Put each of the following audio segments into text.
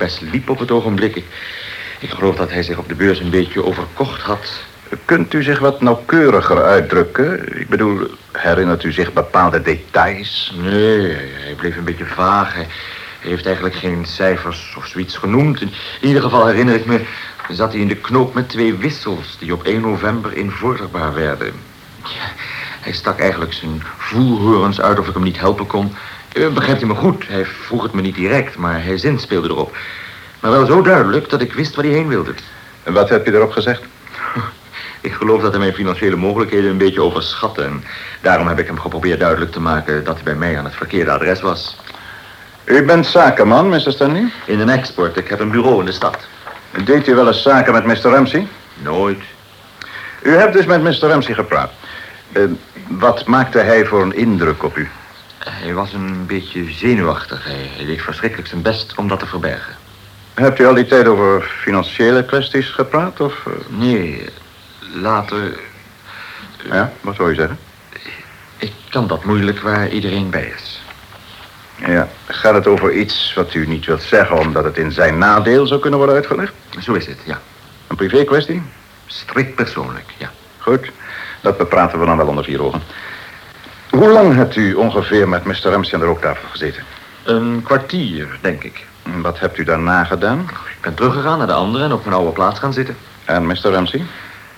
best liep op het ogenblik. Ik, ik geloof dat hij zich op de beurs een beetje overkocht had. Kunt u zich wat nauwkeuriger uitdrukken? Ik bedoel, herinnert u zich bepaalde details? Nee, hij bleef een beetje vaag. Hij heeft eigenlijk geen cijfers of zoiets genoemd. In ieder geval herinner ik me... zat hij in de knoop met twee wissels... die op 1 november invorderbaar werden. Ja, hij stak eigenlijk zijn voelhorens uit of ik hem niet helpen kon. Uh, begrijpt u me goed? Hij vroeg het me niet direct, maar hij zinspeelde erop. Maar wel zo duidelijk dat ik wist waar hij heen wilde. En wat heb je erop gezegd? Ik geloof dat hij mijn financiële mogelijkheden een beetje overschatte. En daarom heb ik hem geprobeerd duidelijk te maken dat hij bij mij aan het verkeerde adres was. U bent zakenman, Mr. Stanley? In een export. Ik heb een bureau in de stad. Deed u wel eens zaken met Mr. Ramsey? Nooit. U hebt dus met Mr. Ramsey gepraat. Uh, wat maakte hij voor een indruk op u? Hij was een beetje zenuwachtig. Hij, hij deed verschrikkelijk zijn best om dat te verbergen. Hebt u al die tijd over financiële kwesties gepraat, of... Uh... Nee, later... Ja, wat zou je zeggen? Ik kan dat moeilijk waar iedereen bij is. Ja, gaat het over iets wat u niet wilt zeggen... omdat het in zijn nadeel zou kunnen worden uitgelegd? Zo is het, ja. Een privé kwestie? Strikt persoonlijk, ja. Goed, dat bepraten we dan wel onder vier ogen. Hoe lang hebt u ongeveer met Mr. Ramsey aan de rooktafel gezeten? Een kwartier, denk ik. Wat hebt u daarna gedaan? Ik ben teruggegaan naar de andere en op mijn oude plaats gaan zitten. En Mr. Ramsey?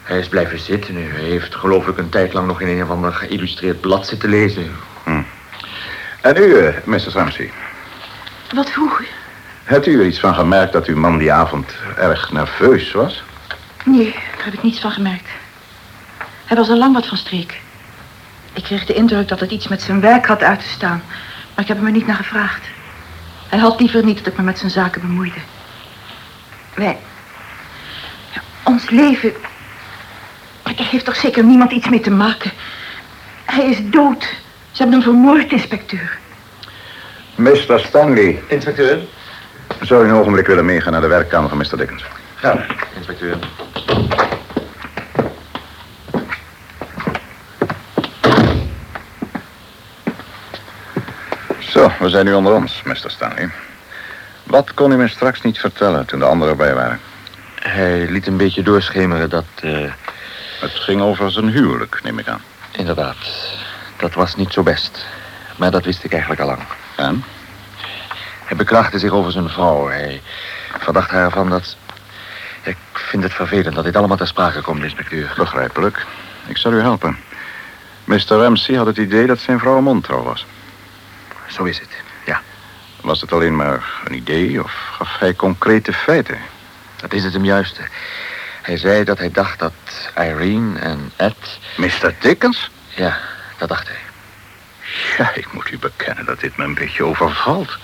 Hij is blijven zitten nu. Hij heeft geloof ik een tijd lang nog in een of ander geïllustreerd blad zitten lezen. Hm. En u, uh, Mrs. Ramsey? Wat hoe? Hebt u er iets van gemerkt dat uw man die avond erg nerveus was? Nee, daar heb ik niets van gemerkt. Hij was al lang wat van streek. Ik kreeg de indruk dat het iets met zijn werk had uit te staan. Maar ik heb hem er niet naar gevraagd. Hij had liever niet dat ik me met zijn zaken bemoeide. Wij... Ja, ons leven... Er heeft toch zeker niemand iets mee te maken. Hij is dood. Ze hebben hem vermoord, inspecteur. Mr. Stanley. Inspecteur? Zou u een ogenblik willen meegaan naar de werkkamer van Mr. Dickens? Ja, inspecteur. Zo, we zijn nu onder ons, Mr. Stanley. Wat kon u me straks niet vertellen toen de anderen bij waren? Hij liet een beetje doorschemeren dat... Uh... Het ging over zijn huwelijk, neem ik aan. Inderdaad. Dat was niet zo best. Maar dat wist ik eigenlijk al lang. En? Hij beklaagde zich over zijn vrouw. Hij verdacht haar ervan dat... Ik vind het vervelend dat dit allemaal ter sprake komt, inspecteur. Begrijpelijk. Ik zal u helpen. Mr. Ramsey had het idee dat zijn vrouw mondtrouw was. Zo is het, ja. Was het alleen maar een idee of gaf hij concrete feiten? Dat is het hem juiste. Hij zei dat hij dacht dat Irene en Ed... Mr. Dickens? Ja, dat dacht hij. Ja, ik moet u bekennen dat dit me een beetje overvalt.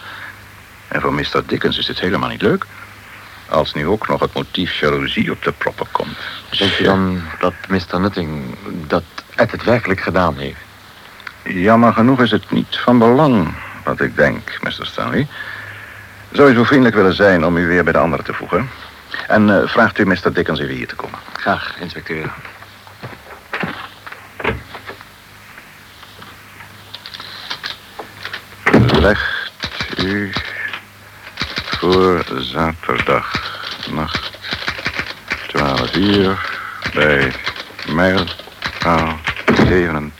En voor Mr. Dickens is dit helemaal niet leuk. Als nu ook nog het motief jaloezie op de proppen komt. Denk je dan dat Mr. Nutting dat Ed het werkelijk gedaan heeft? Jammer genoeg is het niet van belang wat ik denk, Mr. Stanley. Zou u zo vriendelijk willen zijn om u weer bij de anderen te voegen? En uh, vraagt u Mr. Dickens even hier te komen. Graag, inspecteur. Legt u voor zaterdag nacht 12 uur bij mijlpaal 27.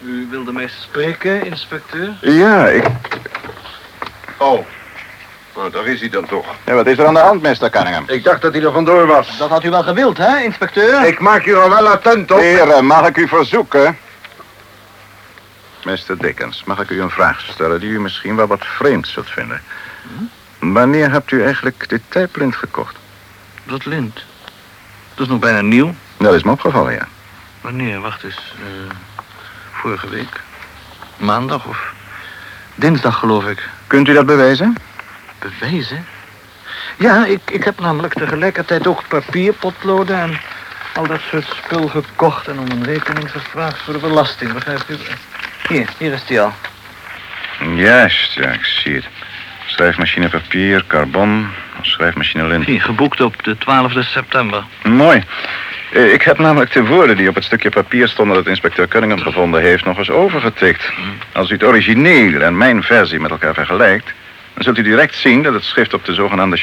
U wilde mij spreken, inspecteur? Ja, ik... Oh. Oh, daar is hij dan toch. Ja, wat is er aan de hand, Mr. Cunningham? Ik dacht dat hij er vandoor was. Dat had u wel gewild, hè, inspecteur? Ik maak u er wel attent op. Heren, mag ik u verzoeken? Mr. Dickens, mag ik u een vraag stellen die u misschien wel wat vreemd zult vinden? Hm? Wanneer hebt u eigenlijk dit tijdlint gekocht? Dat lint? Dat is nog bijna nieuw. Dat is me opgevallen, ja. Wanneer? Wacht eens. Uh, vorige week. Maandag of dinsdag, geloof ik. Kunt u dat bewijzen? Bewijzen? Ja, ik, ik heb namelijk tegelijkertijd ook papierpotloden en al dat soort spul gekocht en om een rekening gevraagd voor de belasting, begrijpt u? Hier, hier is die al. Juist, ja, ik zie het. Schrijfmachine papier, carbon, schrijfmachine lint. Hier, geboekt op de 12e september. Mooi. Eh, ik heb namelijk de woorden die op het stukje papier stonden... dat inspecteur Cunningham gevonden heeft, nog eens overgetikt. Als u het origineel en mijn versie met elkaar vergelijkt... dan zult u direct zien dat het schrift op de zogenaamde